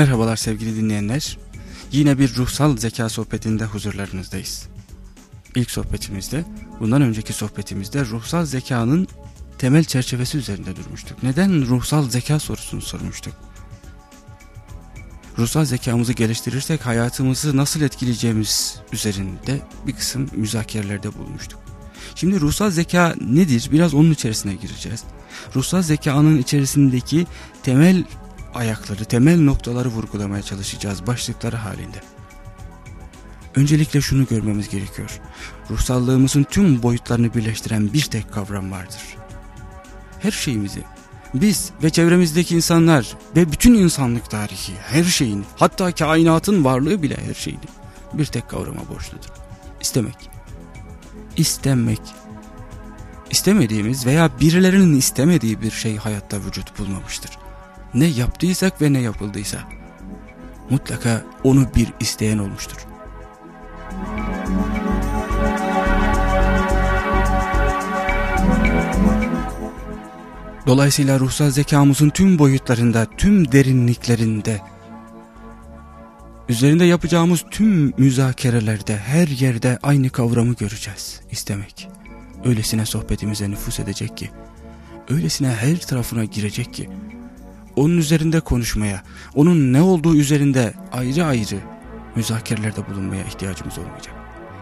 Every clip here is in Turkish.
Merhabalar sevgili dinleyenler. Yine bir ruhsal zeka sohbetinde huzurlarınızdayız. İlk sohbetimizde, bundan önceki sohbetimizde ruhsal zekanın temel çerçevesi üzerinde durmuştuk. Neden ruhsal zeka sorusunu sormuştuk. Ruhsal zekamızı geliştirirsek hayatımızı nasıl etkileyeceğimiz üzerinde bir kısım müzakerelerde bulmuştuk. Şimdi ruhsal zeka nedir? Biraz onun içerisine gireceğiz. Ruhsal zekanın içerisindeki temel ayakları, temel noktaları vurgulamaya çalışacağız başlıkları halinde. Öncelikle şunu görmemiz gerekiyor. Ruhsallığımızın tüm boyutlarını birleştiren bir tek kavram vardır. Her şeyimizi, biz ve çevremizdeki insanlar ve bütün insanlık tarihi, her şeyin, hatta kainatın varlığı bile her şeyini bir tek kavrama borçludur. İstemek. İstemek. İstemediğimiz veya birilerinin istemediği bir şey hayatta vücut bulmamıştır ne yaptıysak ve ne yapıldıysa mutlaka onu bir isteyen olmuştur. Dolayısıyla ruhsal zekamızın tüm boyutlarında, tüm derinliklerinde, üzerinde yapacağımız tüm müzakerelerde, her yerde aynı kavramı göreceğiz. İstemek. Öylesine sohbetimize nüfus edecek ki, öylesine her tarafına girecek ki, onun üzerinde konuşmaya, onun ne olduğu üzerinde ayrı ayrı müzakerelerde bulunmaya ihtiyacımız olmayacak.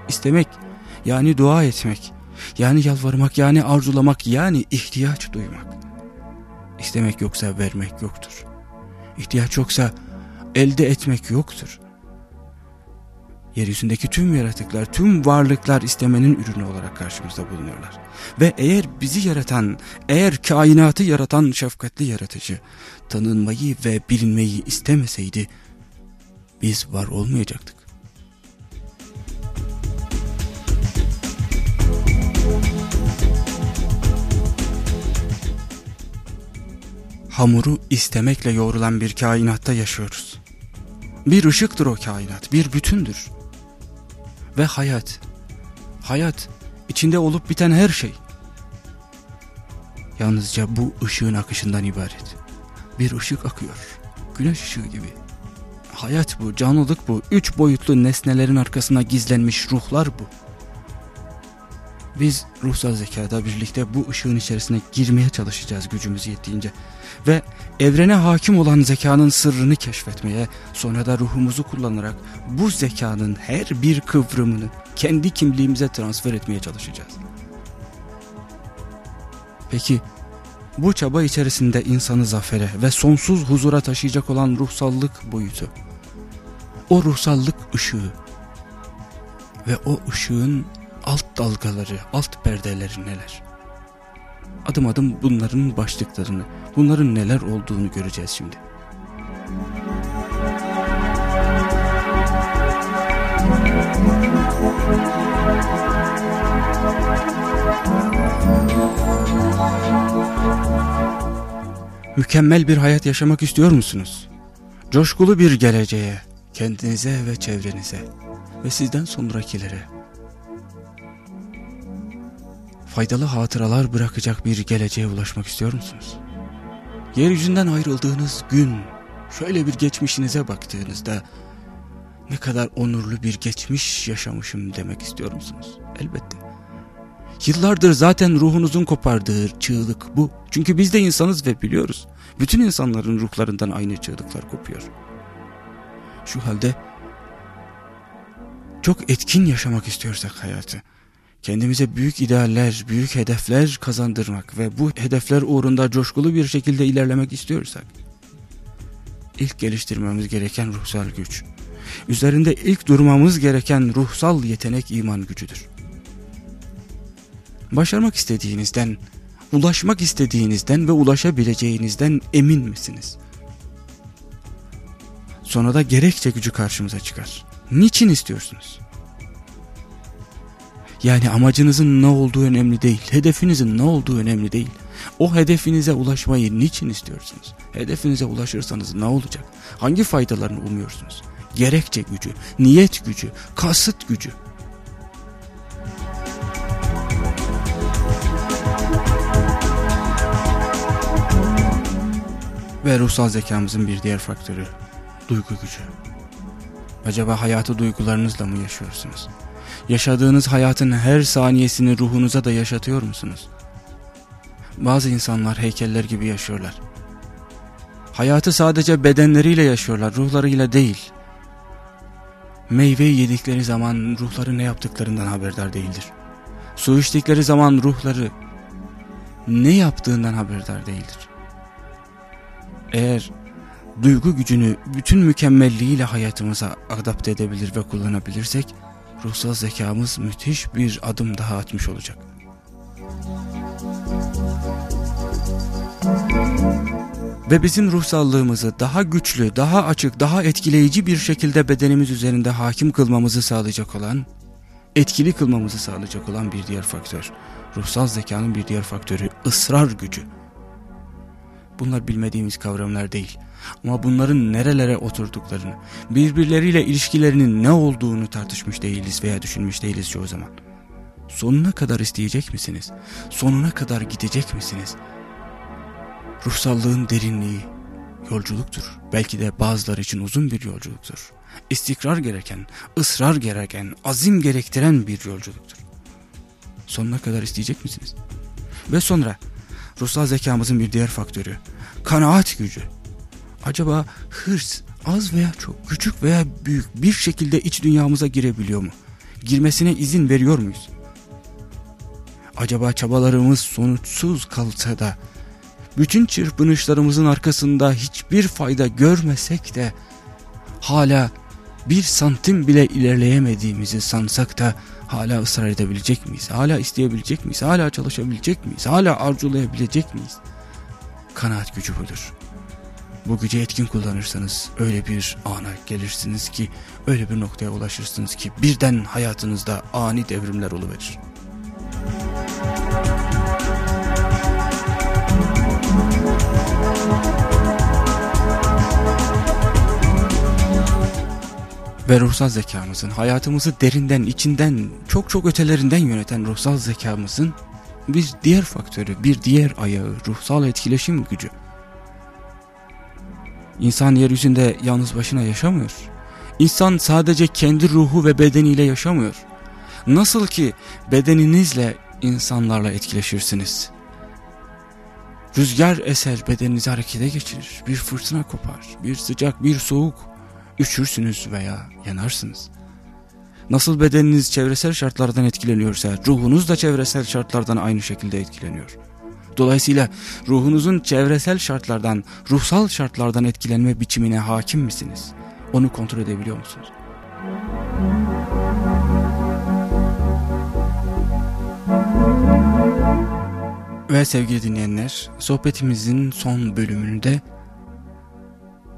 İstemek, yani dua etmek, yani yalvarmak, yani arzulamak, yani ihtiyaç duymak. İstemek yoksa vermek yoktur. İhtiyaç yoksa elde etmek yoktur. Yeryüzündeki tüm yaratıklar, tüm varlıklar istemenin ürünü olarak karşımızda bulunuyorlar. Ve eğer bizi yaratan, eğer kainatı yaratan şefkatli yaratıcı tanınmayı ve bilinmeyi istemeseydi biz var olmayacaktık. Hamuru istemekle yoğrulan bir kainatta yaşıyoruz. Bir ışıktır o kainat, bir bütündür. Ve hayat, hayat içinde olup biten her şey yalnızca bu ışığın akışından ibaret. Bir ışık akıyor, güneş ışığı gibi. Hayat bu, canlılık bu, üç boyutlu nesnelerin arkasına gizlenmiş ruhlar bu. Biz ruhsal zekada birlikte bu ışığın içerisine girmeye çalışacağız gücümüz yettiğince. Ve evrene hakim olan zekanın sırrını keşfetmeye, sonra da ruhumuzu kullanarak bu zekanın her bir kıvrımını kendi kimliğimize transfer etmeye çalışacağız. Peki bu çaba içerisinde insanı zafere ve sonsuz huzura taşıyacak olan ruhsallık boyutu, o ruhsallık ışığı ve o ışığın alt dalgaları, alt perdeleri neler? Adım adım bunların başlıklarını, bunların neler olduğunu göreceğiz şimdi. Mükemmel bir hayat yaşamak istiyor musunuz? Coşkulu bir geleceğe, kendinize ve çevrenize ve sizden sonrakilere faydalı hatıralar bırakacak bir geleceğe ulaşmak istiyor musunuz? Yeryüzünden ayrıldığınız gün, şöyle bir geçmişinize baktığınızda ne kadar onurlu bir geçmiş yaşamışım demek istiyor musunuz? Elbette. Yıllardır zaten ruhunuzun kopardığı çığlık bu. Çünkü biz de insanız ve biliyoruz. Bütün insanların ruhlarından aynı çığlıklar kopuyor. Şu halde çok etkin yaşamak istiyorsak hayatı, kendimize büyük idealler, büyük hedefler kazandırmak ve bu hedefler uğrunda coşkulu bir şekilde ilerlemek istiyorsak, ilk geliştirmemiz gereken ruhsal güç, üzerinde ilk durmamız gereken ruhsal yetenek iman gücüdür. Başarmak istediğinizden, ulaşmak istediğinizden ve ulaşabileceğinizden emin misiniz? Sonra da gerekçe gücü karşımıza çıkar. Niçin istiyorsunuz? Yani amacınızın ne olduğu önemli değil, hedefinizin ne olduğu önemli değil. O hedefinize ulaşmayı niçin istiyorsunuz? Hedefinize ulaşırsanız ne olacak? Hangi faydalarını umuyorsunuz? Gerekçe gücü, niyet gücü, kasıt gücü. Ve ruhsal zekamızın bir diğer faktörü Duygu gücü. Acaba hayatı duygularınızla mı yaşıyorsunuz? Yaşadığınız hayatın her saniyesini ruhunuza da yaşatıyor musunuz? Bazı insanlar heykeller gibi yaşıyorlar. Hayatı sadece bedenleriyle yaşıyorlar, ruhlarıyla değil. Meyveyi yedikleri zaman ruhları ne yaptıklarından haberdar değildir. Su içtikleri zaman ruhları ne yaptığından haberdar değildir. Eğer duygu gücünü bütün mükemmelliğiyle hayatımıza adapte edebilir ve kullanabilirsek, ruhsal zekamız müthiş bir adım daha atmış olacak. Ve bizim ruhsallığımızı daha güçlü, daha açık, daha etkileyici bir şekilde bedenimiz üzerinde hakim kılmamızı sağlayacak olan, etkili kılmamızı sağlayacak olan bir diğer faktör. Ruhsal zekanın bir diğer faktörü ısrar gücü. Bunlar bilmediğimiz kavramlar değil. Ama bunların nerelere oturduklarını, birbirleriyle ilişkilerinin ne olduğunu tartışmış değiliz veya düşünmüş değiliz çoğu zaman. Sonuna kadar isteyecek misiniz? Sonuna kadar gidecek misiniz? Ruhsallığın derinliği yolculuktur. Belki de bazıları için uzun bir yolculuktur. İstikrar gereken, ısrar gereken, azim gerektiren bir yolculuktur. Sonuna kadar isteyecek misiniz? Ve sonra ruhsal zekamızın bir diğer faktörü, kanaat gücü. Acaba hırs az veya çok, küçük veya büyük bir şekilde iç dünyamıza girebiliyor mu? Girmesine izin veriyor muyuz? Acaba çabalarımız sonuçsuz kalsa da bütün çırpınışlarımızın arkasında hiçbir fayda görmesek de hala bir santim bile ilerleyemediğimizi sansak da hala ısrar edebilecek miyiz? Hala isteyebilecek miyiz? Hala çalışabilecek miyiz? Hala arzulayabilecek miyiz? Kanaat gücü budur. Bu gücü etkin kullanırsanız öyle bir ana gelirsiniz ki öyle bir noktaya ulaşırsınız ki birden hayatınızda ani devrimler oluverir. Ve ruhsal zekamızın hayatımızı derinden, içinden, çok çok ötelerinden yöneten ruhsal zekamızın bir diğer faktörü, bir diğer ayağı, ruhsal etkileşim gücü. İnsan yeryüzünde yalnız başına yaşamıyor. İnsan sadece kendi ruhu ve bedeniyle yaşamıyor. Nasıl ki bedeninizle insanlarla etkileşirsiniz. Rüzgar eser bedeninizi harekete geçirir. Bir fırtına kopar. Bir sıcak, bir soğuk üşürsünüz veya yanarsınız. Nasıl bedeniniz çevresel şartlardan etkileniyorsa ruhunuz da çevresel şartlardan aynı şekilde etkileniyor. Dolayısıyla ruhunuzun çevresel şartlardan, ruhsal şartlardan etkilenme biçimine hakim misiniz? Onu kontrol edebiliyor musunuz? Ve sevgili dinleyenler, sohbetimizin son bölümünde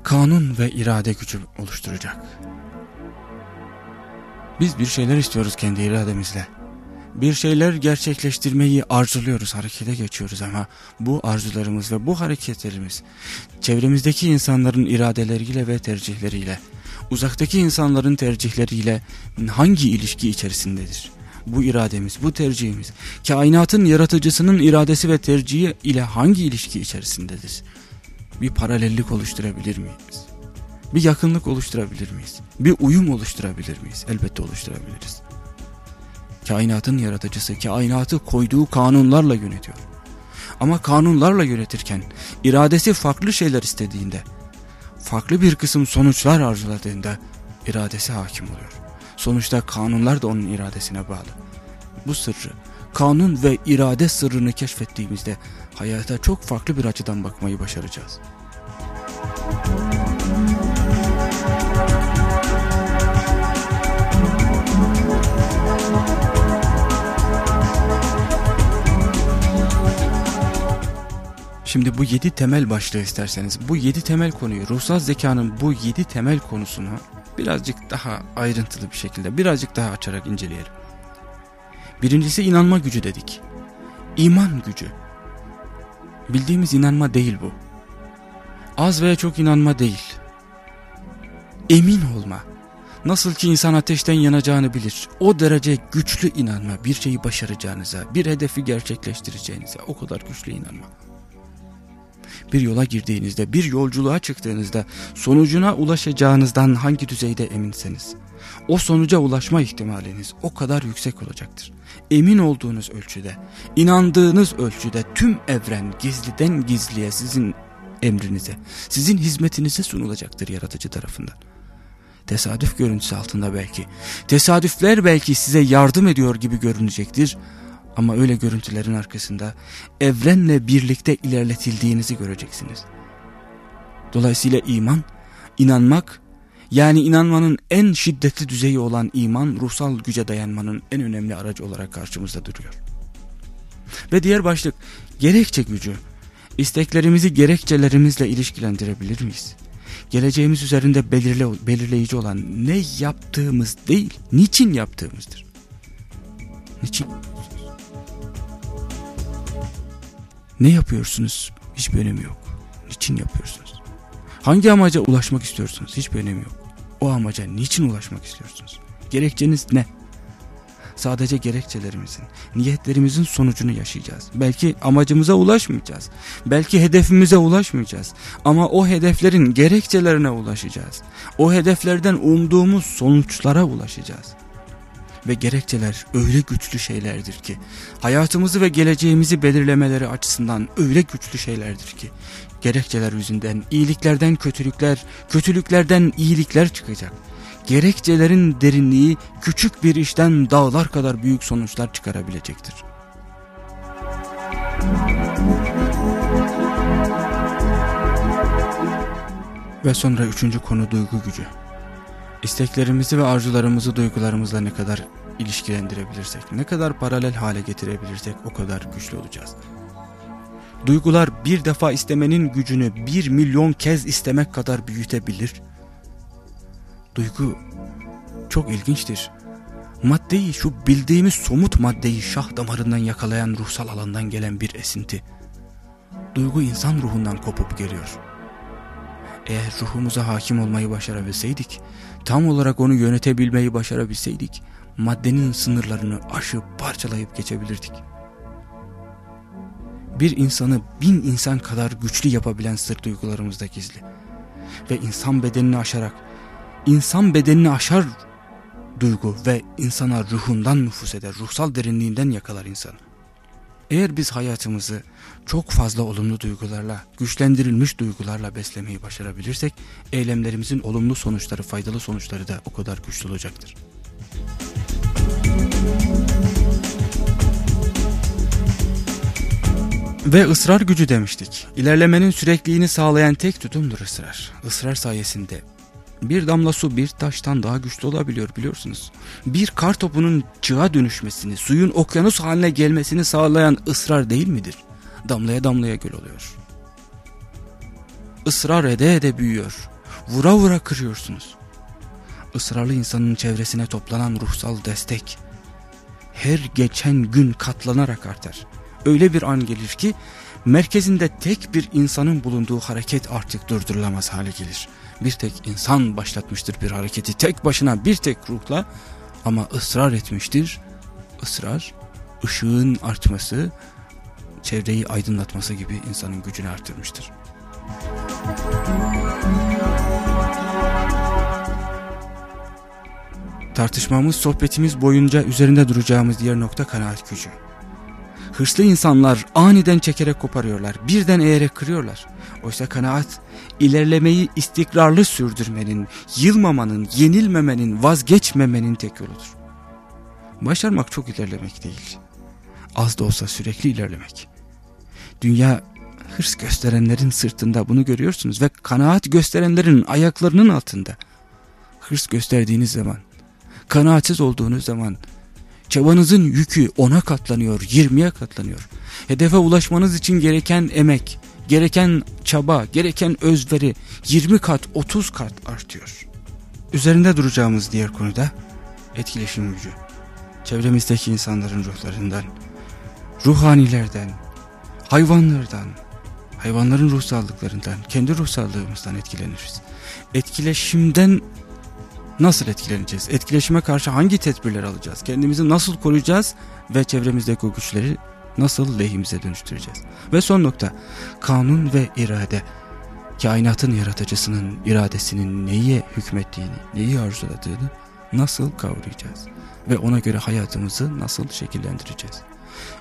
kanun ve irade gücü oluşturacak. Biz bir şeyler istiyoruz kendi irademizle. Bir şeyler gerçekleştirmeyi arzuluyoruz, harekete geçiyoruz ama bu arzularımız ve bu hareketlerimiz çevremizdeki insanların iradeleriyle ve tercihleriyle, uzaktaki insanların tercihleriyle hangi ilişki içerisindedir? Bu irademiz, bu tercihimiz, kainatın yaratıcısının iradesi ve tercihi ile hangi ilişki içerisindedir? Bir paralellik oluşturabilir miyiz? Bir yakınlık oluşturabilir miyiz? Bir uyum oluşturabilir miyiz? Elbette oluşturabiliriz. Kainatın yaratıcısı kainatı koyduğu kanunlarla yönetiyor. Ama kanunlarla yönetirken iradesi farklı şeyler istediğinde, farklı bir kısım sonuçlar arzuladığında iradesi hakim oluyor. Sonuçta kanunlar da onun iradesine bağlı. Bu sırrı, kanun ve irade sırrını keşfettiğimizde hayata çok farklı bir açıdan bakmayı başaracağız. Şimdi bu yedi temel başlığı isterseniz bu yedi temel konuyu ruhsal zekanın bu yedi temel konusunu birazcık daha ayrıntılı bir şekilde birazcık daha açarak inceleyelim. Birincisi inanma gücü dedik. İman gücü. Bildiğimiz inanma değil bu. Az veya çok inanma değil. Emin olma. Nasıl ki insan ateşten yanacağını bilir. O derece güçlü inanma bir şeyi başaracağınıza, bir hedefi gerçekleştireceğinize o kadar güçlü inanma. Bir yola girdiğinizde, bir yolculuğa çıktığınızda sonucuna ulaşacağınızdan hangi düzeyde eminseniz o sonuca ulaşma ihtimaliniz o kadar yüksek olacaktır. Emin olduğunuz ölçüde, inandığınız ölçüde tüm evren gizliden gizliye sizin emrinize, sizin hizmetinize sunulacaktır yaratıcı tarafından. Tesadüf görüntüsü altında belki, tesadüfler belki size yardım ediyor gibi görünecektir ama öyle görüntülerin arkasında evrenle birlikte ilerletildiğinizi göreceksiniz. Dolayısıyla iman, inanmak yani inanmanın en şiddetli düzeyi olan iman ruhsal güce dayanmanın en önemli aracı olarak karşımızda duruyor. Ve diğer başlık gerekçe gücü. İsteklerimizi gerekçelerimizle ilişkilendirebilir miyiz? Geleceğimiz üzerinde belirle, belirleyici olan ne yaptığımız değil, niçin yaptığımızdır. Niçin? Ne yapıyorsunuz? Hiçbir önemi yok. Niçin yapıyorsunuz? Hangi amaca ulaşmak istiyorsunuz? Hiçbir önemi yok. O amaca niçin ulaşmak istiyorsunuz? Gerekçeniz ne? Sadece gerekçelerimizin, niyetlerimizin sonucunu yaşayacağız. Belki amacımıza ulaşmayacağız. Belki hedefimize ulaşmayacağız. Ama o hedeflerin gerekçelerine ulaşacağız. O hedeflerden umduğumuz sonuçlara ulaşacağız. Ve gerekçeler öyle güçlü şeylerdir ki, hayatımızı ve geleceğimizi belirlemeleri açısından öyle güçlü şeylerdir ki, gerekçeler yüzünden iyiliklerden kötülükler, kötülüklerden iyilikler çıkacak. Gerekçelerin derinliği küçük bir işten dağlar kadar büyük sonuçlar çıkarabilecektir. Ve sonra üçüncü konu duygu gücü. İsteklerimizi ve arzularımızı duygularımızla ne kadar ilişkilendirebilirsek, ne kadar paralel hale getirebilirsek o kadar güçlü olacağız. Duygular bir defa istemenin gücünü bir milyon kez istemek kadar büyütebilir. Duygu çok ilginçtir. Maddeyi şu bildiğimiz somut maddeyi şah damarından yakalayan ruhsal alandan gelen bir esinti. Duygu insan ruhundan kopup geliyor. Eğer ruhumuza hakim olmayı başarabilseydik, tam olarak onu yönetebilmeyi başarabilseydik, maddenin sınırlarını aşıp parçalayıp geçebilirdik bir insanı bin insan kadar güçlü yapabilen sır duygularımızda gizli. Ve insan bedenini aşarak, insan bedenini aşar duygu ve insana ruhundan nüfus eder, ruhsal derinliğinden yakalar insanı. Eğer biz hayatımızı çok fazla olumlu duygularla, güçlendirilmiş duygularla beslemeyi başarabilirsek, eylemlerimizin olumlu sonuçları, faydalı sonuçları da o kadar güçlü olacaktır. Ve ısrar gücü demiştik. İlerlemenin sürekliliğini sağlayan tek tutumdur ısrar. Israr sayesinde bir damla su bir taştan daha güçlü olabiliyor biliyorsunuz. Bir kar topunun çığa dönüşmesini, suyun okyanus haline gelmesini sağlayan ısrar değil midir? Damlaya damlaya göl oluyor. Israr ede ede büyüyor. Vura vura kırıyorsunuz. Israrlı insanın çevresine toplanan ruhsal destek her geçen gün katlanarak artar öyle bir an gelir ki merkezinde tek bir insanın bulunduğu hareket artık durdurulamaz hale gelir. Bir tek insan başlatmıştır bir hareketi tek başına bir tek ruhla ama ısrar etmiştir. Israr, ışığın artması, çevreyi aydınlatması gibi insanın gücünü artırmıştır. Tartışmamız, sohbetimiz boyunca üzerinde duracağımız diğer nokta kanaat gücü. Hırslı insanlar aniden çekerek koparıyorlar, birden eğerek kırıyorlar. Oysa kanaat, ilerlemeyi istikrarlı sürdürmenin, yılmamanın, yenilmemenin, vazgeçmemenin tek yoludur. Başarmak çok ilerlemek değil. Az da olsa sürekli ilerlemek. Dünya hırs gösterenlerin sırtında bunu görüyorsunuz ve kanaat gösterenlerin ayaklarının altında. Hırs gösterdiğiniz zaman, kanaatsiz olduğunuz zaman Çabanızın yükü ona katlanıyor, yirmiye katlanıyor. Hedefe ulaşmanız için gereken emek, gereken çaba, gereken özveri 20 kat, 30 kat artıyor. Üzerinde duracağımız diğer konuda etkileşim gücü. Çevremizdeki insanların ruhlarından, ruhanilerden, hayvanlardan, hayvanların ruhsallıklarından, kendi ruhsallığımızdan etkileniriz. Etkileşimden nasıl etkileneceğiz? Etkileşime karşı hangi tedbirler alacağız? Kendimizi nasıl koruyacağız? Ve çevremizdeki o güçleri nasıl lehimize dönüştüreceğiz? Ve son nokta kanun ve irade kainatın yaratıcısının iradesinin neyi hükmettiğini, neyi arzuladığını nasıl kavrayacağız? Ve ona göre hayatımızı nasıl şekillendireceğiz?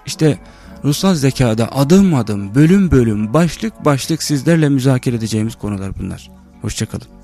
İşte ruhsal zekada adım adım, bölüm bölüm, başlık başlık sizlerle müzakere edeceğimiz konular bunlar. Hoşçakalın.